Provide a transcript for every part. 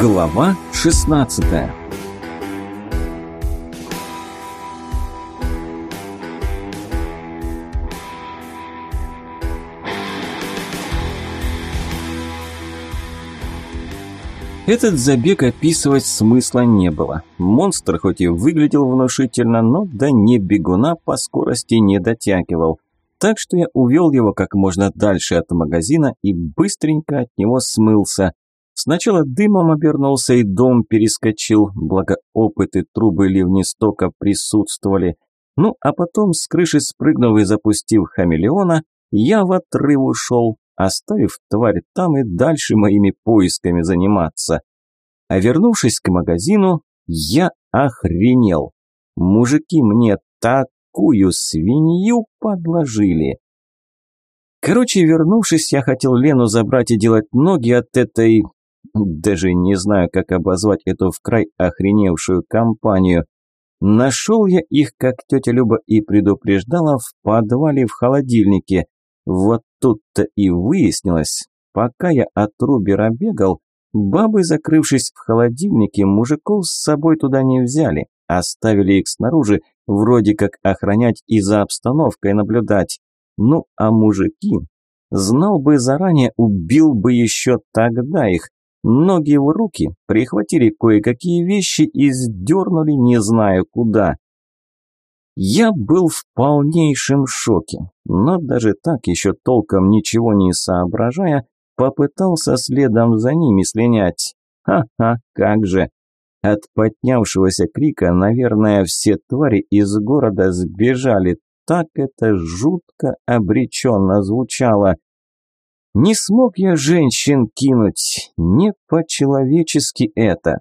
Глава 16 Этот забег описывать смысла не было. Монстр хоть и выглядел внушительно, но до не бегуна по скорости не дотягивал. Так что я увел его как можно дальше от магазина и быстренько от него смылся. Сначала дымом обернулся и дом перескочил, благо опыт и трубы ливнестока присутствовали. Ну, а потом, с крыши спрыгнув и запустив хамелеона, я в отрыв ушел, оставив тварь там и дальше моими поисками заниматься. А вернувшись к магазину, я охренел. Мужики мне такую свинью подложили. Короче, вернувшись, я хотел Лену забрать и делать ноги от этой даже не знаю, как обозвать эту в край охреневшую компанию. Нашел я их, как тетя Люба и предупреждала, в подвале в холодильнике. Вот тут-то и выяснилось. Пока я от Рубера бегал, бабы, закрывшись в холодильнике, мужиков с собой туда не взяли. Оставили их снаружи, вроде как охранять и за обстановкой наблюдать. Ну, а мужики... Знал бы заранее, убил бы еще тогда их. Ноги в руки, прихватили кое-какие вещи и сдернули не знаю куда. Я был в полнейшем шоке, но даже так, еще толком ничего не соображая, попытался следом за ними слинять. Ха-ха, как же! От поднявшегося крика, наверное, все твари из города сбежали. Так это жутко обреченно звучало. Не смог я женщин кинуть, не по-человечески это.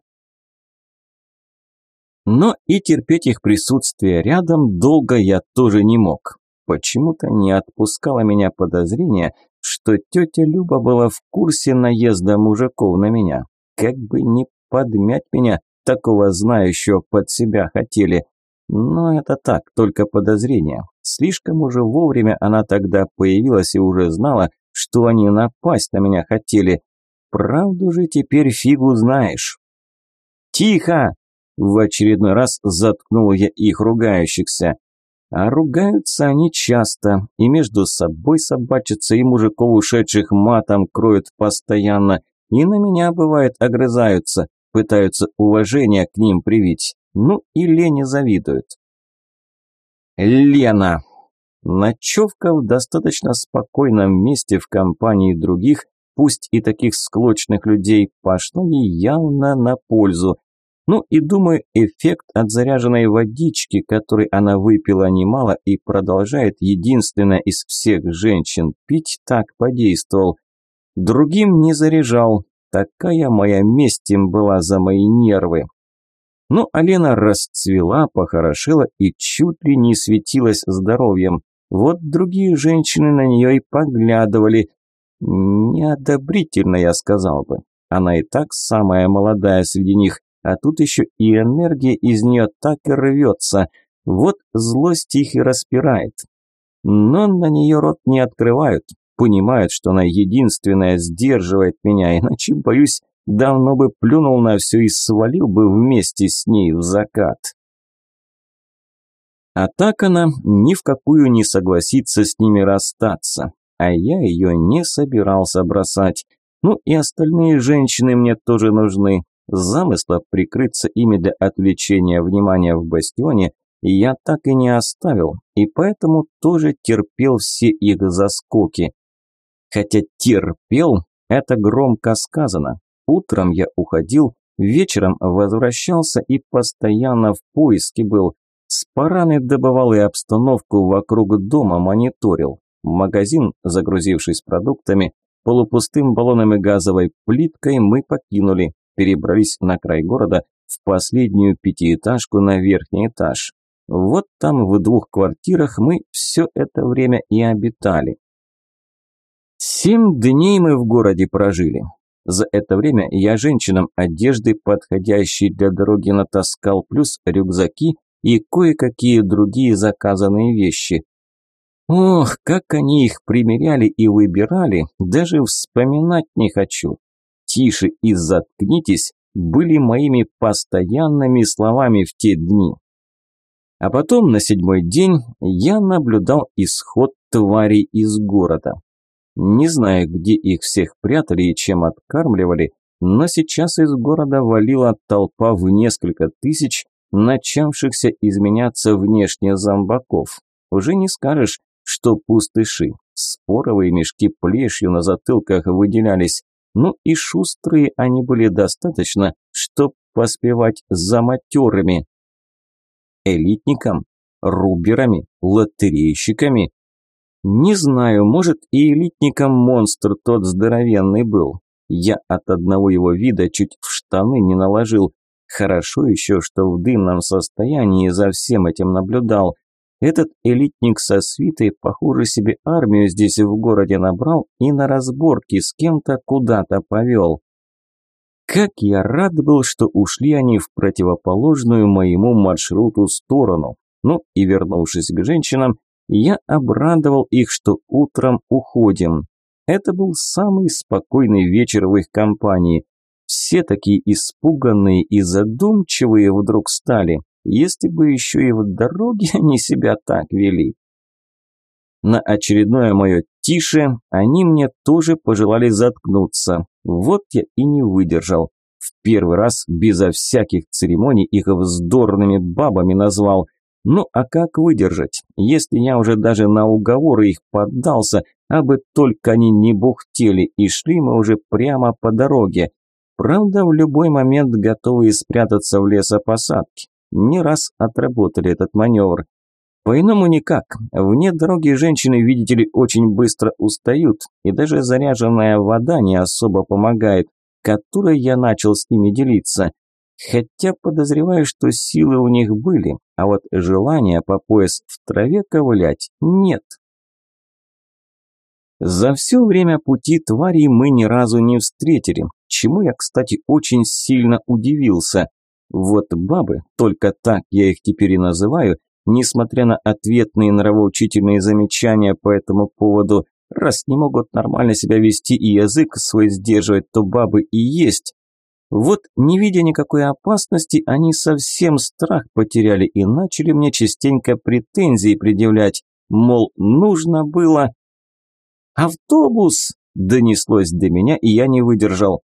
Но и терпеть их присутствие рядом долго я тоже не мог. Почему-то не отпускало меня подозрение, что тетя Люба была в курсе наезда мужиков на меня. Как бы не подмять меня, такого знающего под себя хотели. Но это так, только подозрение. Слишком уже вовремя она тогда появилась и уже знала, что они напасть на меня хотели. Правду же теперь фигу знаешь. «Тихо!» – в очередной раз заткнул я их ругающихся. А ругаются они часто, и между собой собачатся, и мужиков, ушедших матом, кроют постоянно, и на меня, бывает, огрызаются, пытаются уважение к ним привить, ну и Лене завидуют. «Лена!» Ночевка в достаточно спокойном месте в компании других, пусть и таких склочных людей, пошла ей явно на пользу. Ну и думаю, эффект от заряженной водички, который она выпила немало и продолжает единственная из всех женщин пить, так подействовал. Другим не заряжал, такая моя месть им была за мои нервы. Ну, Алена расцвела, похорошела и чуть ли не светилась здоровьем. Вот другие женщины на нее и поглядывали. Неодобрительно, я сказал бы. Она и так самая молодая среди них, а тут еще и энергия из нее так и рвется. Вот злость их и распирает. Но на нее рот не открывают, понимают, что она единственная сдерживает меня, иначе, боюсь, давно бы плюнул на все и свалил бы вместе с ней в закат. А так она ни в какую не согласится с ними расстаться, а я ее не собирался бросать. Ну и остальные женщины мне тоже нужны. Замысла прикрыться ими для отвлечения внимания в бастионе я так и не оставил, и поэтому тоже терпел все их заскоки. Хотя терпел – это громко сказано. Утром я уходил, вечером возвращался и постоянно в поиске был. Параны добывал и обстановку вокруг дома мониторил. Магазин, загрузившись продуктами, полупустым баллоном и газовой плиткой мы покинули, перебрались на край города в последнюю пятиэтажку на верхний этаж. Вот там в двух квартирах мы все это время и обитали. Семь дней мы в городе прожили. За это время я женщинам одежды, подходящей для дороги, натаскал, плюс рюкзаки и кое-какие другие заказанные вещи. Ох, как они их примеряли и выбирали, даже вспоминать не хочу. Тише и заткнитесь, были моими постоянными словами в те дни. А потом на седьмой день я наблюдал исход тварей из города. Не знаю, где их всех прятали и чем откармливали, но сейчас из города валила толпа в несколько тысяч, начавшихся изменяться внешне зомбаков. Уже не скажешь, что пустыши. Споровые мешки плешью на затылках выделялись. Ну и шустрые они были достаточно, чтоб поспевать за матерами. Элитникам? Руберами? Лотерейщиками? Не знаю, может и элитником монстр тот здоровенный был. Я от одного его вида чуть в штаны не наложил. Хорошо еще, что в дымном состоянии за всем этим наблюдал. Этот элитник со свитой, похоже, себе армию здесь в городе набрал и на разборки с кем-то куда-то повел. Как я рад был, что ушли они в противоположную моему маршруту сторону. Ну и вернувшись к женщинам, я обрадовал их, что утром уходим. Это был самый спокойный вечер в их компании. Все такие испуганные и задумчивые вдруг стали, если бы еще и в дороге они себя так вели. На очередное мое «тише» они мне тоже пожелали заткнуться. Вот я и не выдержал. В первый раз безо всяких церемоний их вздорными бабами назвал – ну а как выдержать, если я уже даже на уговоры их поддался, а бы только они не бухтели, и шли мы уже прямо по дороге. Правда, в любой момент готовы спрятаться в лесопосадке. Не раз отработали этот маневр. По-иному никак. Вне дороги женщины, видите ли, очень быстро устают, и даже заряженная вода не особо помогает, которой я начал с ними делиться. Хотя подозреваю, что силы у них были, а вот желания по пояс в траве ковылять нет. За все время пути тварей мы ни разу не встретили, чему я, кстати, очень сильно удивился. Вот бабы, только так я их теперь и называю, несмотря на ответные нравоучительные замечания по этому поводу, раз не могут нормально себя вести и язык свой сдерживать, то бабы и есть. Вот, не видя никакой опасности, они совсем страх потеряли и начали мне частенько претензии предъявлять, мол, нужно было... «Автобус!» – донеслось до меня, и я не выдержал.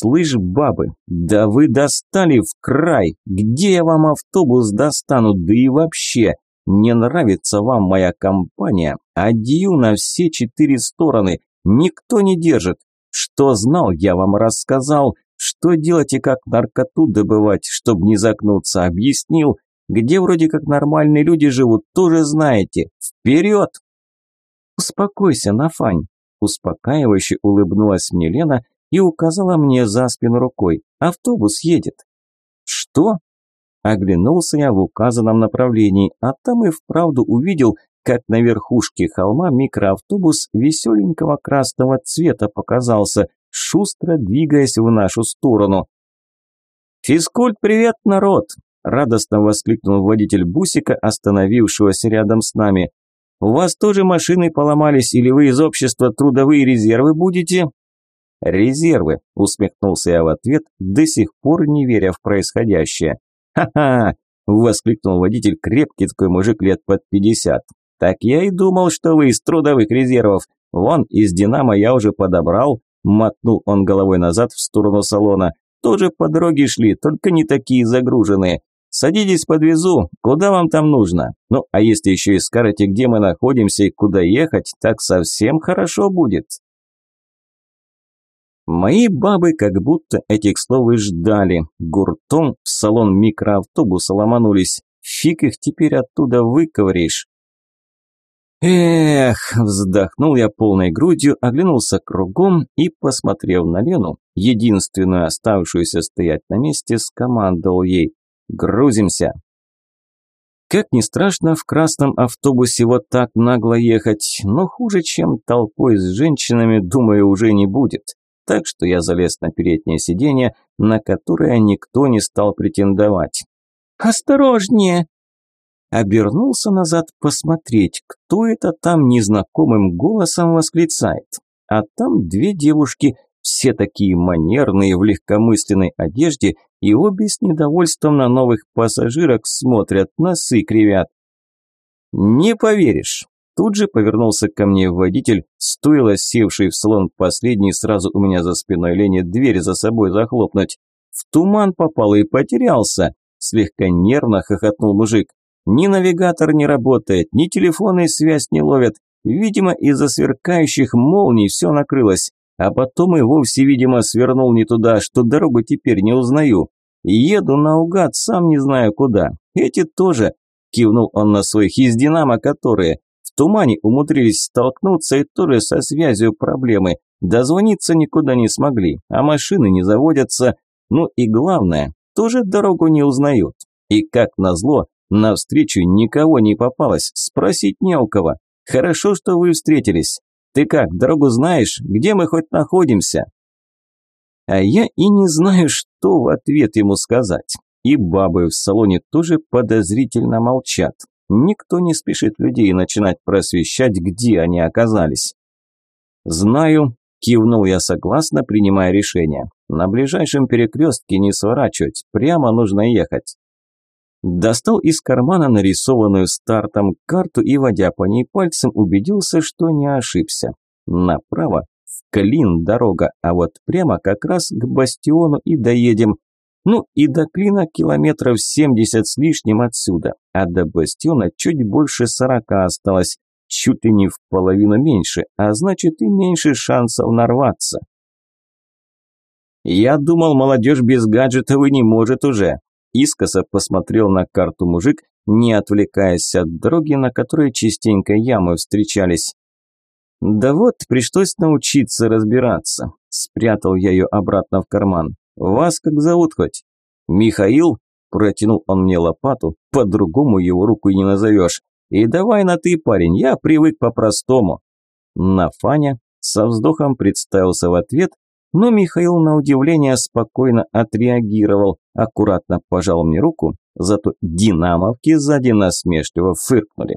«Слышь, бабы, да вы достали в край! Где я вам автобус достану? Да и вообще, не нравится вам моя компания? Адью на все четыре стороны, никто не держит. Что знал, я вам рассказал. Что делать и как наркоту добывать, чтобы не загнуться, объяснил. Где вроде как нормальные люди живут, тоже знаете. Вперед! Успокойся, Нафань. Успокаивающе улыбнулась мне Лена и указала мне за спину рукой. Автобус едет. Что? Оглянулся я в указанном направлении, а там и вправду увидел, как на верхушке холма микроавтобус веселенького красного цвета показался, шустро двигаясь в нашу сторону. «Физкульт, привет, народ!» – радостно воскликнул водитель бусика, остановившегося рядом с нами. «У вас тоже машины поломались или вы из общества трудовые резервы будете?» «Резервы», – усмехнулся я в ответ, до сих пор не веря в происходящее. «Ха-ха!» – воскликнул водитель, крепкий такой мужик лет под пятьдесят. «Так я и думал, что вы из трудовых резервов. Вон, из «Динамо» я уже подобрал, Мотнул он головой назад в сторону салона. Тоже по дороге шли, только не такие загруженные. Садитесь, подвезу. Куда вам там нужно? Ну, а если еще и скажете, где мы находимся и куда ехать, так совсем хорошо будет. Мои бабы как будто этих слов и ждали. Гуртом в салон микроавтобуса ломанулись. Фиг их теперь оттуда выковыришь. Эх, вздохнул я полной грудью, оглянулся кругом и, посмотрев на Лену, единственную оставшуюся стоять на месте, скомандовал ей «Грузимся!». Как ни страшно в красном автобусе вот так нагло ехать, но хуже, чем толпой с женщинами, думаю, уже не будет. Так что я залез на переднее сиденье, на которое никто не стал претендовать. «Осторожнее!» Обернулся назад посмотреть, кто это там незнакомым голосом восклицает. А там две девушки, Все такие манерные в легкомысленной одежде и обе с недовольством на новых пассажирок смотрят, носы кривят. «Не поверишь!» Тут же повернулся ко мне водитель, стоило севший в салон последний сразу у меня за спиной Лене дверь за собой захлопнуть. В туман попал и потерялся. Слегка нервно хохотнул мужик. Ни навигатор не работает, ни телефонная связь не ловят. Видимо, из-за сверкающих молний все накрылось. А потом и вовсе, видимо, свернул не туда, что дорогу теперь не узнаю. Еду наугад, сам не знаю куда. Эти тоже, кивнул он на своих из Динамо, которые тумане умудрились столкнуться и тоже со связью проблемы. Дозвониться никуда не смогли, а машины не заводятся. Ну и главное, тоже дорогу не узнают. И как назло, навстречу никого не попалось, спросить не у кого. Хорошо, что вы встретились. Ты как, дорогу знаешь? Где мы хоть находимся? А я и не знаю, что в ответ ему сказать. И бабы в салоне тоже подозрительно молчат. Никто не спешит людей начинать просвещать, где они оказались. «Знаю», – кивнул я согласно, принимая решение. «На ближайшем перекрестке не сворачивать, прямо нужно ехать». Достал из кармана нарисованную стартом карту и, водя по ней пальцем, убедился, что не ошибся. Направо в Клин дорога, а вот прямо как раз к бастиону и доедем. Ну и до Клина километров 70 с лишним отсюда, а до Бастиона чуть больше 40 осталось, чуть ли не в половину меньше, а значит и меньше шансов нарваться. «Я думал, молодежь без гаджетов и не может уже», искоса посмотрел на карту мужик, не отвлекаясь от дороги, на которой частенько ямы встречались. «Да вот, пришлось научиться разбираться», спрятал я ее обратно в карман. «Вас как зовут хоть?» «Михаил?» – протянул он мне лопату, по-другому его руку и не назовешь. «И давай на «ты», парень, я привык по-простому». На Фаня со вздохом представился в ответ, но Михаил на удивление спокойно отреагировал, аккуратно пожал мне руку, зато динамовки сзади насмешливо фыркнули.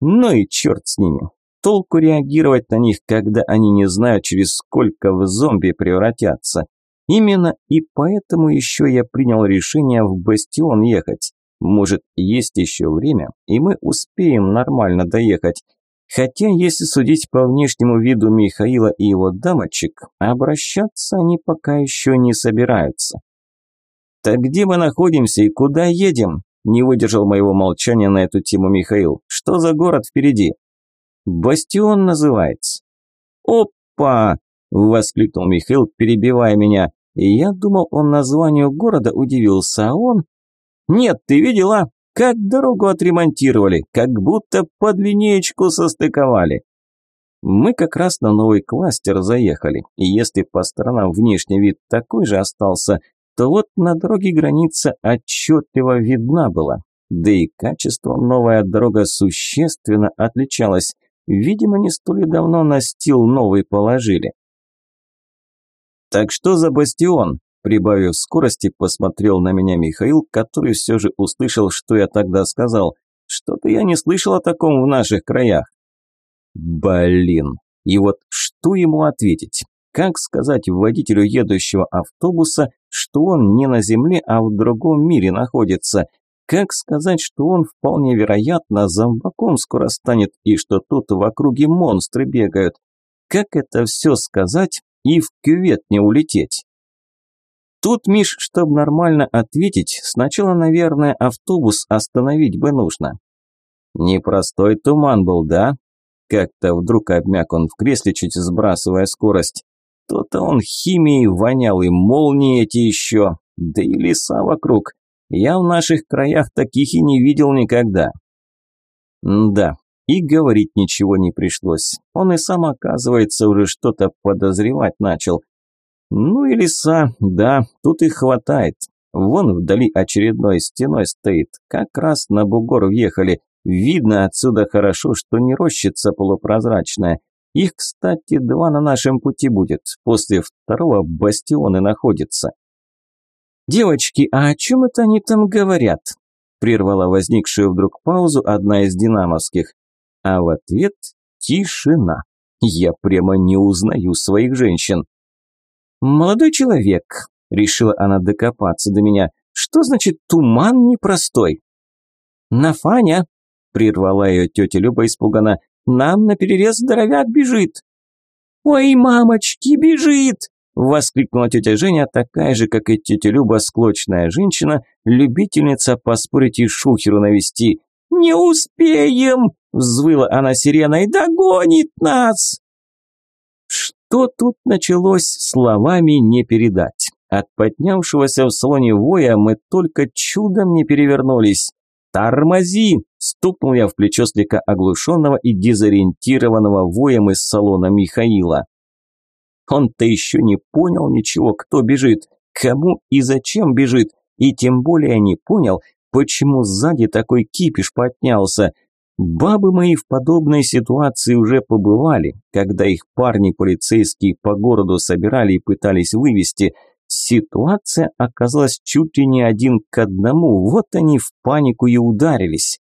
Ну и черт с ними. Толку реагировать на них, когда они не знают, через сколько в зомби превратятся. Именно и поэтому еще я принял решение в Бастион ехать. Может, есть еще время, и мы успеем нормально доехать. Хотя, если судить по внешнему виду Михаила и его дамочек, обращаться они пока еще не собираются. «Так где мы находимся и куда едем?» Не выдержал моего молчания на эту тему Михаил. «Что за город впереди?» «Бастион называется». «Опа!» – воскликнул Михаил, перебивая меня. Я думал, он названию города удивился, а он... Нет, ты видела? Как дорогу отремонтировали, как будто под линеечку состыковали. Мы как раз на новый кластер заехали, и если по сторонам внешний вид такой же остался, то вот на дороге граница отчетливо видна была. Да и качеством новая дорога существенно отличалась. Видимо, не столь давно настил новый положили. «Так что за бастион?» Прибавив скорости, посмотрел на меня Михаил, который все же услышал, что я тогда сказал. Что-то я не слышал о таком в наших краях. Блин, и вот что ему ответить? Как сказать водителю едущего автобуса, что он не на Земле, а в другом мире находится? Как сказать, что он вполне вероятно зомбаком скоро станет и что тут в округе монстры бегают? Как это все сказать, и в кювет не улететь. Тут, Миш, чтобы нормально ответить, сначала, наверное, автобус остановить бы нужно. Непростой туман был, да? Как-то вдруг обмяк он в кресле, чуть сбрасывая скорость. То-то он химией вонял, и молнии эти еще, да и леса вокруг. Я в наших краях таких и не видел никогда. М да, и говорить ничего не пришлось. Он и сам, оказывается, уже что-то подозревать начал. Ну и леса, да, тут их хватает. Вон вдали очередной стеной стоит. Как раз на бугор въехали. Видно отсюда хорошо, что не рощица полупрозрачная. Их, кстати, два на нашем пути будет. После второго бастионы находятся. «Девочки, а о чем это они там говорят?» Прервала возникшую вдруг паузу одна из динамовских. А в ответ тишина. Я прямо не узнаю своих женщин. «Молодой человек», – решила она докопаться до меня, – «что значит туман непростой?» «Нафаня», – прервала ее тетя Люба испуганно, – «нам на перерез здоровяк бежит». «Ой, мамочки, бежит!» – воскликнула тетя Женя, такая же, как и тетя Люба, склочная женщина, любительница поспорить и шухеру навести. «Не успеем!» – взвыла она сиреной. «Догонит нас!» Что тут началось, словами не передать. От поднявшегося в салоне воя мы только чудом не перевернулись. «Тормози!» – стукнул я в плечо слегка оглушенного и дезориентированного воем из салона Михаила. Он-то еще не понял ничего, кто бежит, кому и зачем бежит, и тем более не понял, почему сзади такой кипиш поднялся – Бабы мои в подобной ситуации уже побывали, когда их парни полицейские по городу собирали и пытались вывести. Ситуация оказалась чуть ли не один к одному, вот они в панику и ударились.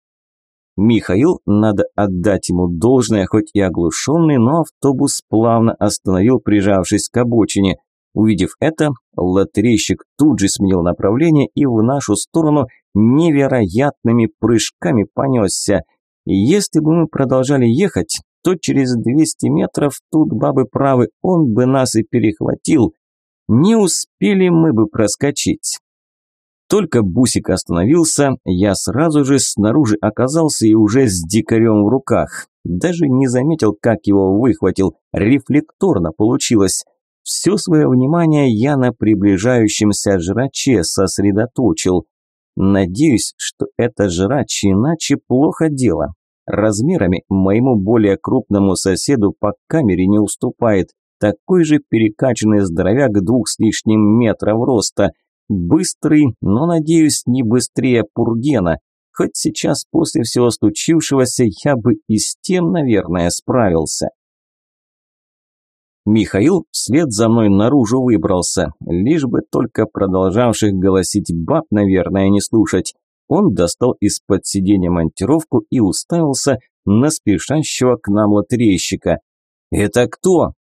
Михаил, надо отдать ему должное, хоть и оглушенный, но автобус плавно остановил, прижавшись к обочине. Увидев это, лотерейщик тут же сменил направление и в нашу сторону невероятными прыжками понесся – если бы мы продолжали ехать, то через 200 метров, тут бабы правы, он бы нас и перехватил. Не успели мы бы проскочить. Только Бусик остановился, я сразу же снаружи оказался и уже с дикарем в руках. Даже не заметил, как его выхватил, рефлекторно получилось. Все свое внимание я на приближающемся жраче сосредоточил. Надеюсь, что это жрач, иначе плохо дело. Размерами моему более крупному соседу по камере не уступает. Такой же перекачанный здоровяк двух с лишним метров роста. Быстрый, но, надеюсь, не быстрее Пургена. Хоть сейчас после всего случившегося я бы и с тем, наверное, справился. Михаил вслед за мной наружу выбрался, лишь бы только продолжавших голосить баб, наверное, не слушать. Он достал из-под сиденья монтировку и уставился на спешащего к нам лотерейщика. «Это кто?»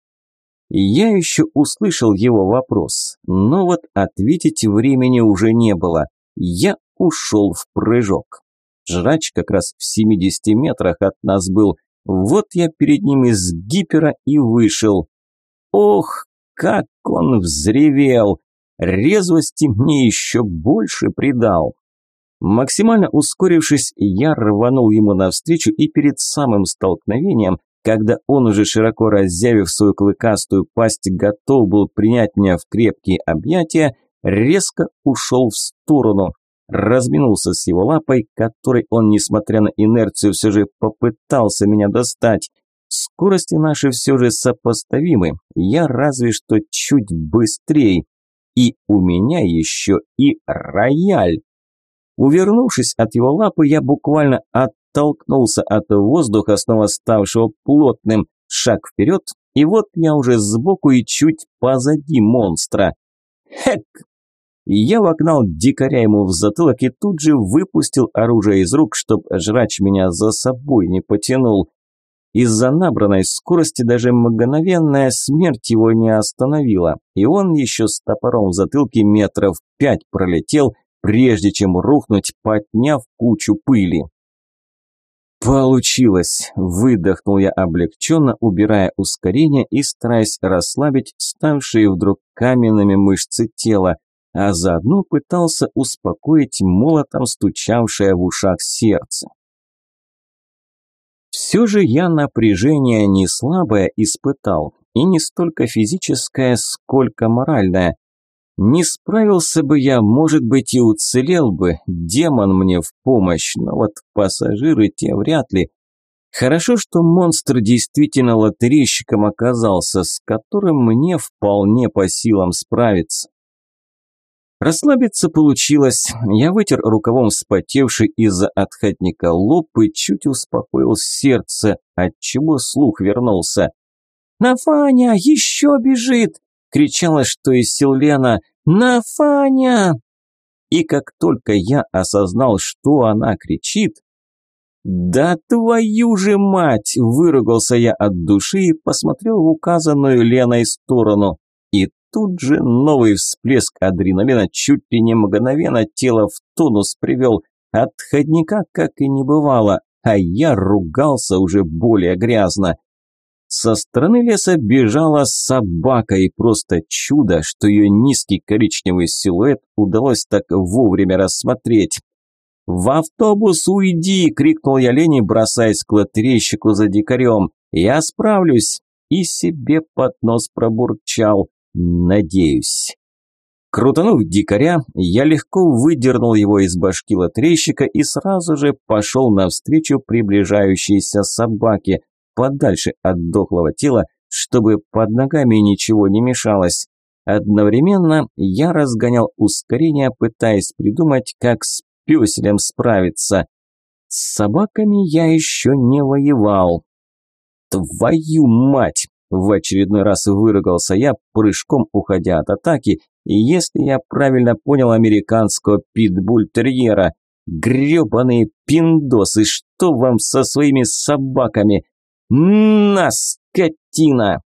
Я еще услышал его вопрос, но вот ответить времени уже не было. Я ушел в прыжок. Жрач как раз в 70 метрах от нас был. Вот я перед ним из гипера и вышел. Ох, как он взревел! Резвости мне еще больше придал. Максимально ускорившись, я рванул ему навстречу и перед самым столкновением, когда он уже широко разъявив свою клыкастую пасть готов был принять меня в крепкие объятия, резко ушел в сторону, разминулся с его лапой, которой он, несмотря на инерцию, все же попытался меня достать. Скорости наши все же сопоставимы, я разве что чуть быстрее. И у меня еще и рояль. Увернувшись от его лапы, я буквально оттолкнулся от воздуха, снова ставшего плотным. Шаг вперед, и вот я уже сбоку и чуть позади монстра. Хэк! Я вогнал дикаря ему в затылок и тут же выпустил оружие из рук, чтоб жрач меня за собой не потянул. Из-за набранной скорости даже мгновенная смерть его не остановила, и он еще с топором в затылке метров пять пролетел, прежде чем рухнуть, подняв кучу пыли. «Получилось!» – выдохнул я облегченно, убирая ускорение и стараясь расслабить ставшие вдруг каменными мышцы тела, а заодно пытался успокоить молотом стучавшее в ушах сердце. Все же я напряжение не слабое испытал, и не столько физическое, сколько моральное. Не справился бы я, может быть, и уцелел бы, демон мне в помощь, но вот пассажиры те вряд ли. Хорошо, что монстр действительно лотерейщиком оказался, с которым мне вполне по силам справиться. Расслабиться получилось. Я вытер рукавом вспотевший из-за отходника лоб и чуть успокоил сердце, отчего слух вернулся. «Нафаня, еще бежит!» – кричала, что из сил Лена. «Нафаня!» И как только я осознал, что она кричит, «Да твою же мать!» – выругался я от души и посмотрел в указанную Леной сторону. Тут же новый всплеск адреналина чуть ли не мгновенно тело в тонус привел. Отходника как и не бывало, а я ругался уже более грязно. Со стороны леса бежала собака, и просто чудо, что ее низкий коричневый силуэт удалось так вовремя рассмотреть. «В автобус уйди!» – крикнул я Лене, бросаясь к лотерейщику за дикарем. «Я справлюсь!» И себе под нос пробурчал. «Надеюсь». Крутанув дикаря, я легко выдернул его из башки лотерейщика и сразу же пошел навстречу приближающейся собаке, подальше от дохлого тела, чтобы под ногами ничего не мешалось. Одновременно я разгонял ускорение, пытаясь придумать, как с пёселем справиться. С собаками я еще не воевал. Твою мать! В очередной раз выругался я, прыжком уходя от атаки, и если я правильно понял американского питбуль-терьера, грёбаные пиндосы, что вам со своими собаками? На, скотина!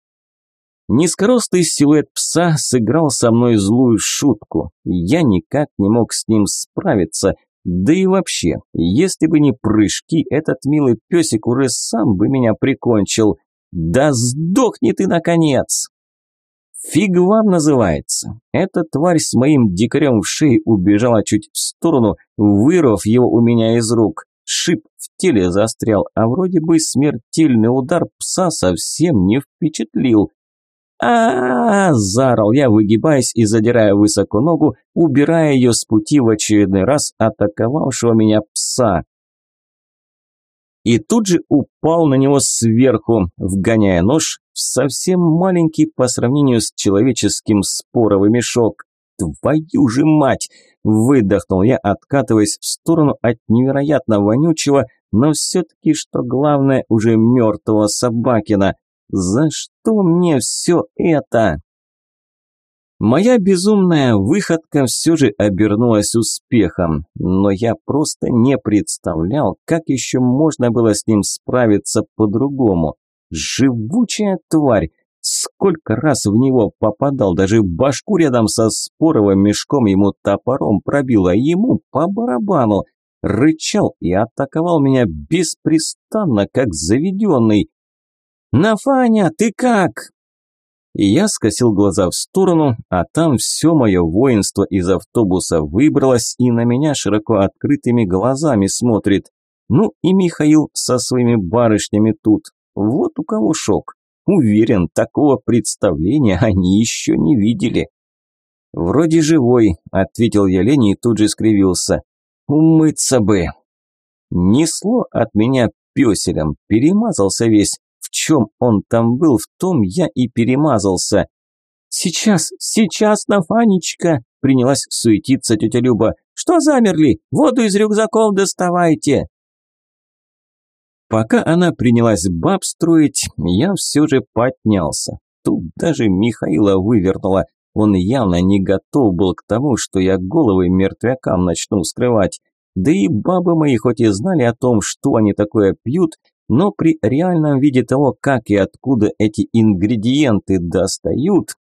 Низкорослый силуэт пса сыграл со мной злую шутку. Я никак не мог с ним справиться. Да и вообще, если бы не прыжки, этот милый песик уже сам бы меня прикончил. Да сдохни ты, наконец! Фиг вам называется. Эта тварь с моим дикарем в шее убежала чуть в сторону, вырвав его у меня из рук. Шип в теле застрял, а вроде бы смертельный удар пса совсем не впечатлил а, -а, -а, заорал я, выгибаясь и задирая высоко ногу, убирая ее с пути в очередной раз атаковавшего меня пса. И тут же упал на него сверху, вгоняя нож в совсем маленький по сравнению с человеческим споровый мешок. «Твою же мать!» – выдохнул я, откатываясь в сторону от невероятно вонючего, но все-таки, что главное, уже мертвого Собакина. За что мне все это? Моя безумная выходка все же обернулась успехом, но я просто не представлял, как еще можно было с ним справиться по-другому. Живучая тварь! Сколько раз в него попадал, даже башку рядом со споровым мешком ему топором пробило, ему по барабану. Рычал и атаковал меня беспрестанно, как заведенный. «Нафаня, ты как?» И я скосил глаза в сторону, а там все мое воинство из автобуса выбралось и на меня широко открытыми глазами смотрит. Ну и Михаил со своими барышнями тут. Вот у кого шок. Уверен, такого представления они еще не видели. «Вроде живой», – ответил я Лене и тут же скривился. «Умыться бы». Несло от меня песелем, перемазался весь. Чем он там был, в том я и перемазался. «Сейчас, сейчас, Нафанечка!» – принялась суетиться тетя Люба. «Что замерли? Воду из рюкзаков доставайте!» Пока она принялась баб строить, я все же поднялся. Тут даже Михаила вывернула. Он явно не готов был к тому, что я головы мертвякам начну вскрывать. Да и бабы мои хоть и знали о том, что они такое пьют, но при реальном виде того, как и откуда эти ингредиенты достают...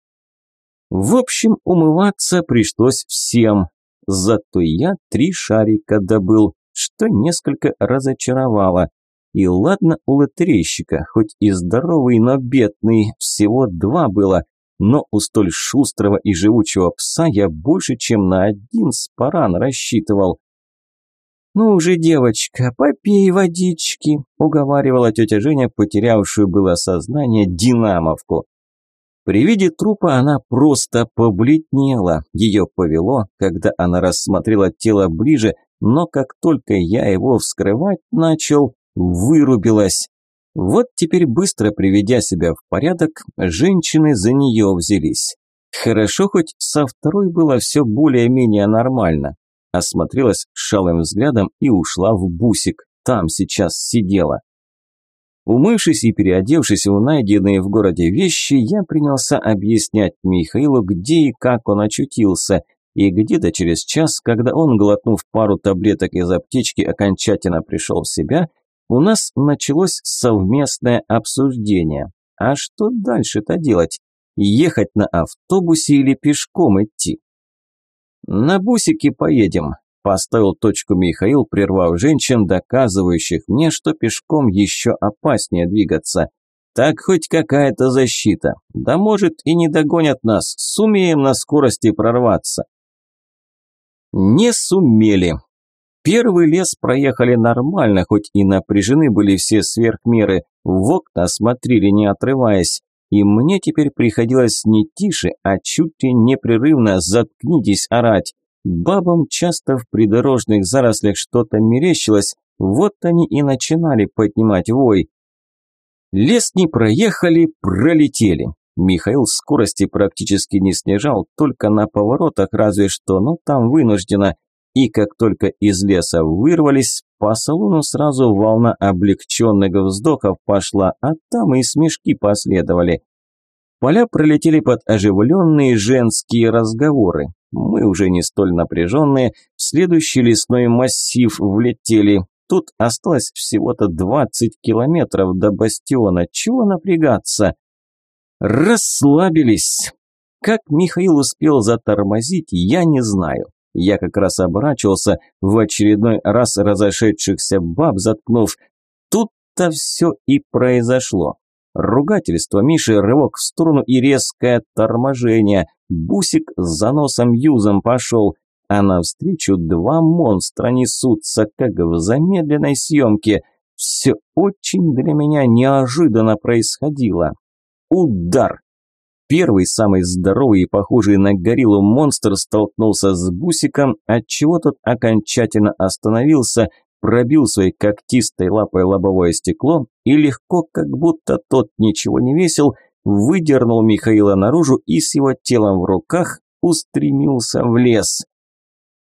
В общем, умываться пришлось всем. Зато я три шарика добыл, что несколько разочаровало. И ладно у лотерейщика, хоть и здоровый, но бедный, всего два было, но у столь шустрого и живучего пса я больше, чем на один спаран рассчитывал. «Ну уже, девочка, попей водички», – уговаривала тетя Женя, потерявшую было сознание, динамовку. При виде трупа она просто побледнела. Ее повело, когда она рассмотрела тело ближе, но как только я его вскрывать начал, вырубилась. Вот теперь быстро приведя себя в порядок, женщины за нее взялись. Хорошо, хоть со второй было все более-менее нормально осмотрелась шалым взглядом и ушла в бусик. Там сейчас сидела. Умывшись и переодевшись в найденные в городе вещи, я принялся объяснять Михаилу, где и как он очутился. И где-то через час, когда он, глотнув пару таблеток из аптечки, окончательно пришел в себя, у нас началось совместное обсуждение. А что дальше-то делать? ехать на автобусе или пешком идти. На бусике поедем, поставил точку Михаил, прервав женщин, доказывающих мне, что пешком еще опаснее двигаться. Так хоть какая-то защита. Да может и не догонят нас, сумеем на скорости прорваться. Не сумели. Первый лес проехали нормально, хоть и напряжены были все сверхмеры, в окна смотрели не отрываясь. И мне теперь приходилось не тише, а чуть ли непрерывно «заткнитесь» орать. Бабам часто в придорожных зарослях что-то мерещилось, вот они и начинали поднимать вой. Лес не проехали, пролетели. Михаил скорости практически не снижал, только на поворотах разве что, но там вынуждено. И как только из леса вырвались, по салону сразу волна облегченных вздохов пошла, а там и смешки последовали. Поля пролетели под оживленные женские разговоры. Мы уже не столь напряженные, в следующий лесной массив влетели. Тут осталось всего-то 20 километров до бастиона. Чего напрягаться? Расслабились. Как Михаил успел затормозить, я не знаю. Я как раз оборачивался, в очередной раз разошедшихся баб заткнув. Тут-то все и произошло. Ругательство Миши, рывок в сторону и резкое торможение. Бусик с заносом юзом пошел, а навстречу два монстра несутся, как в замедленной съемке. Все очень для меня неожиданно происходило. Удар! Первый, самый здоровый и похожий на гориллу монстр столкнулся с Бусиком, отчего тот окончательно остановился, пробил своей когтистой лапой лобовое стекло и легко, как будто тот ничего не весил, выдернул Михаила наружу и с его телом в руках устремился в лес.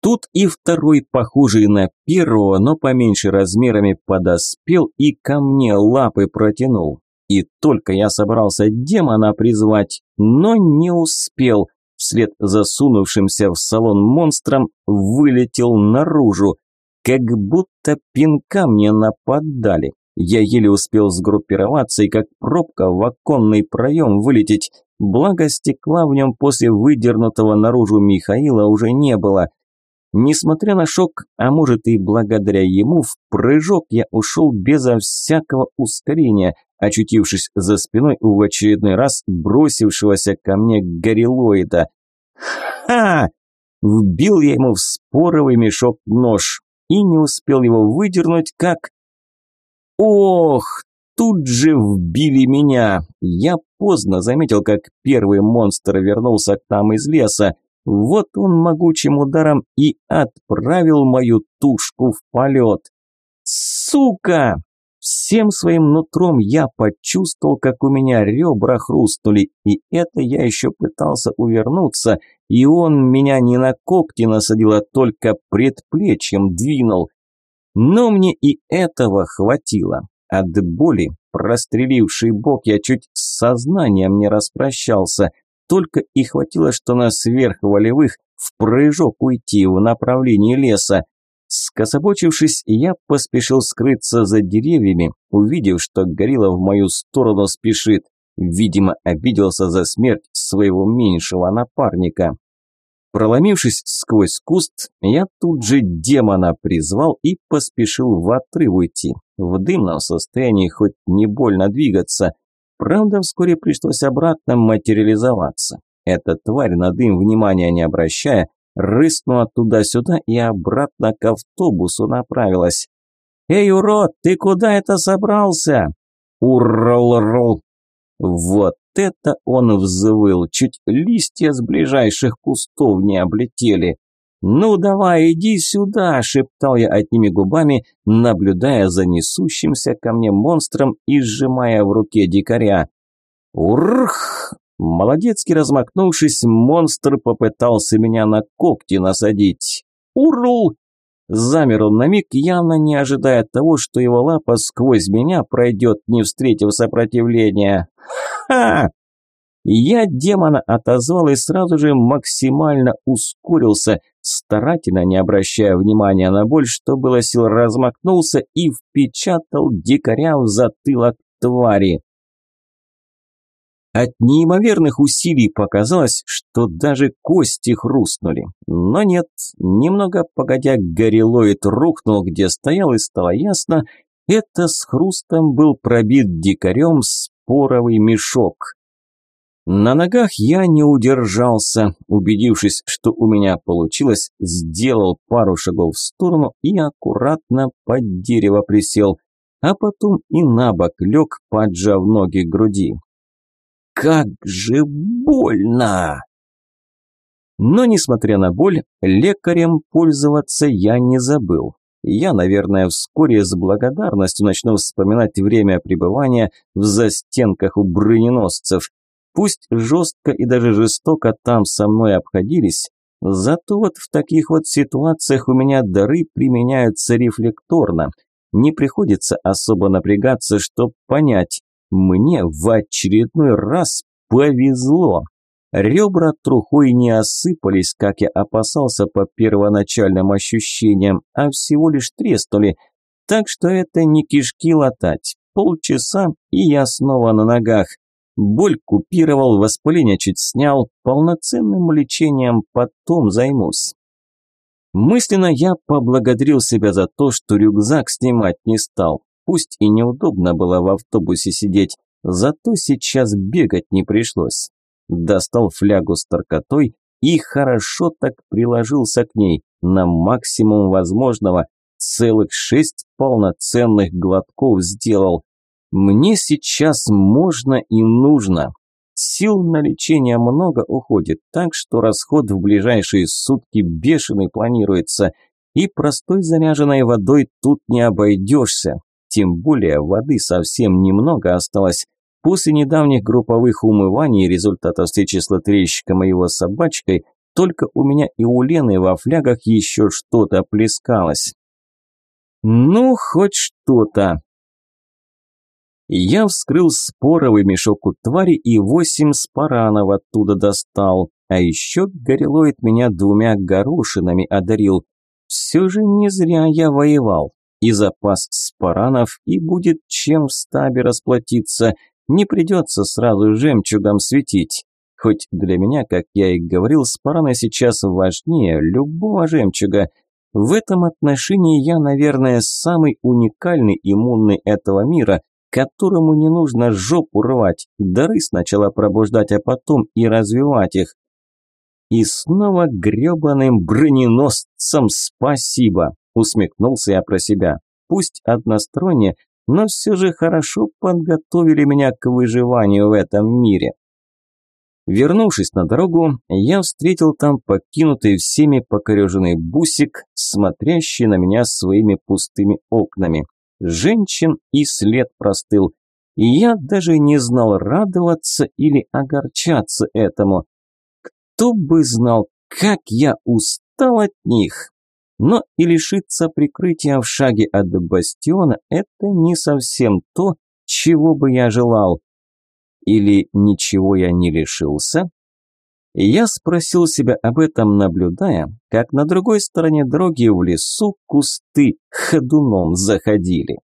Тут и второй, похожий на первого, но поменьше размерами, подоспел и ко мне лапы протянул. И только я собрался демона призвать, но не успел. Вслед засунувшимся в салон монстром вылетел наружу. Как будто пинка мне нападали. Я еле успел сгруппироваться и как пробка в оконный проем вылететь. Благо стекла в нем после выдернутого наружу Михаила уже не было. Несмотря на шок, а может и благодаря ему, в прыжок я ушел безо всякого ускорения, очутившись за спиной у в очередной раз бросившегося ко мне горилоида. «Ха!» Вбил я ему в споровый мешок нож и не успел его выдернуть, как... Ох, тут же вбили меня. Я поздно заметил, как первый монстр вернулся к нам из леса. Вот он могучим ударом и отправил мою тушку в полет. Сука! Всем своим нутром я почувствовал, как у меня ребра хрустнули, и это я еще пытался увернуться, и он меня не на когти насадил, а только предплечьем двинул. Но мне и этого хватило. От боли, простреливший бок, я чуть с сознанием не распрощался, только и хватило, что на сверхволевых в прыжок уйти в направлении леса. Скособочившись, я поспешил скрыться за деревьями, увидев, что горилла в мою сторону спешит. Видимо, обиделся за смерть своего меньшего напарника. Проломившись сквозь куст, я тут же демона призвал и поспешил в отрыв уйти. В дымном состоянии хоть не больно двигаться. Правда, вскоре пришлось обратно материализоваться. Эта тварь на дым внимания не обращая, рыснула туда-сюда и обратно к автобусу направилась. «Эй, урод, ты куда это собрался?» «Уррл-рл!» Вот это он взвыл, чуть листья с ближайших кустов не облетели. «Ну давай, иди сюда!» – шептал я одними губами, наблюдая за несущимся ко мне монстром и сжимая в руке дикаря. «Урх!» Молодецкий размахнувшись, монстр попытался меня на когти насадить. «Урл!» Замер он на миг, явно не ожидая того, что его лапа сквозь меня пройдет, не встретив сопротивления. «Ха!» Я демона отозвал и сразу же максимально ускорился, старательно не обращая внимания на боль, что было сил размахнулся и впечатал дикаря в затылок твари. От неимоверных усилий показалось, что даже кости хрустнули. Но нет, немного погодя, горилоид рухнул, где стоял, и стало ясно, это с хрустом был пробит дикарем споровый мешок. На ногах я не удержался, убедившись, что у меня получилось, сделал пару шагов в сторону и аккуратно под дерево присел, а потом и на бок лег, поджав ноги к груди. Как же больно! Но, несмотря на боль, лекарем пользоваться я не забыл. Я, наверное, вскоре с благодарностью начну вспоминать время пребывания в застенках у броненосцев. Пусть жестко и даже жестоко там со мной обходились, зато вот в таких вот ситуациях у меня дары применяются рефлекторно. Не приходится особо напрягаться, чтобы понять, мне в очередной раз повезло. Ребра трухой не осыпались, как я опасался по первоначальным ощущениям, а всего лишь треснули. Так что это не кишки латать. Полчаса, и я снова на ногах. Боль купировал, воспаление чуть снял, полноценным лечением потом займусь. Мысленно я поблагодарил себя за то, что рюкзак снимать не стал. Пусть и неудобно было в автобусе сидеть, зато сейчас бегать не пришлось. Достал флягу с таркотой и хорошо так приложился к ней, на максимум возможного, целых шесть полноценных глотков сделал. Мне сейчас можно и нужно. Сил на лечение много уходит, так что расход в ближайшие сутки бешеный планируется, и простой заряженной водой тут не обойдешься. Тем более воды совсем немного осталось. После недавних групповых умываний и встречи с лотерейщиком и его собачкой, только у меня и у Лены во флягах еще что-то плескалось. Ну, хоть что-то. Я вскрыл споровый мешок у твари и восемь спаранов оттуда достал. А еще горелоид меня двумя горошинами одарил. Все же не зря я воевал и запас спаранов, и будет чем в стабе расплатиться. Не придется сразу жемчугом светить. Хоть для меня, как я и говорил, спараны сейчас важнее любого жемчуга. В этом отношении я, наверное, самый уникальный иммунный этого мира, которому не нужно жопу рвать, дары сначала пробуждать, а потом и развивать их. И снова гребаным броненосцам спасибо усмехнулся я про себя. Пусть односторонне, но все же хорошо подготовили меня к выживанию в этом мире. Вернувшись на дорогу, я встретил там покинутый всеми покореженный бусик, смотрящий на меня своими пустыми окнами. Женщин и след простыл. И я даже не знал, радоваться или огорчаться этому. Кто бы знал, как я устал от них. Но и лишиться прикрытия в шаге от бастиона – это не совсем то, чего бы я желал. Или ничего я не лишился? Я спросил себя об этом, наблюдая, как на другой стороне дороги в лесу кусты ходуном заходили.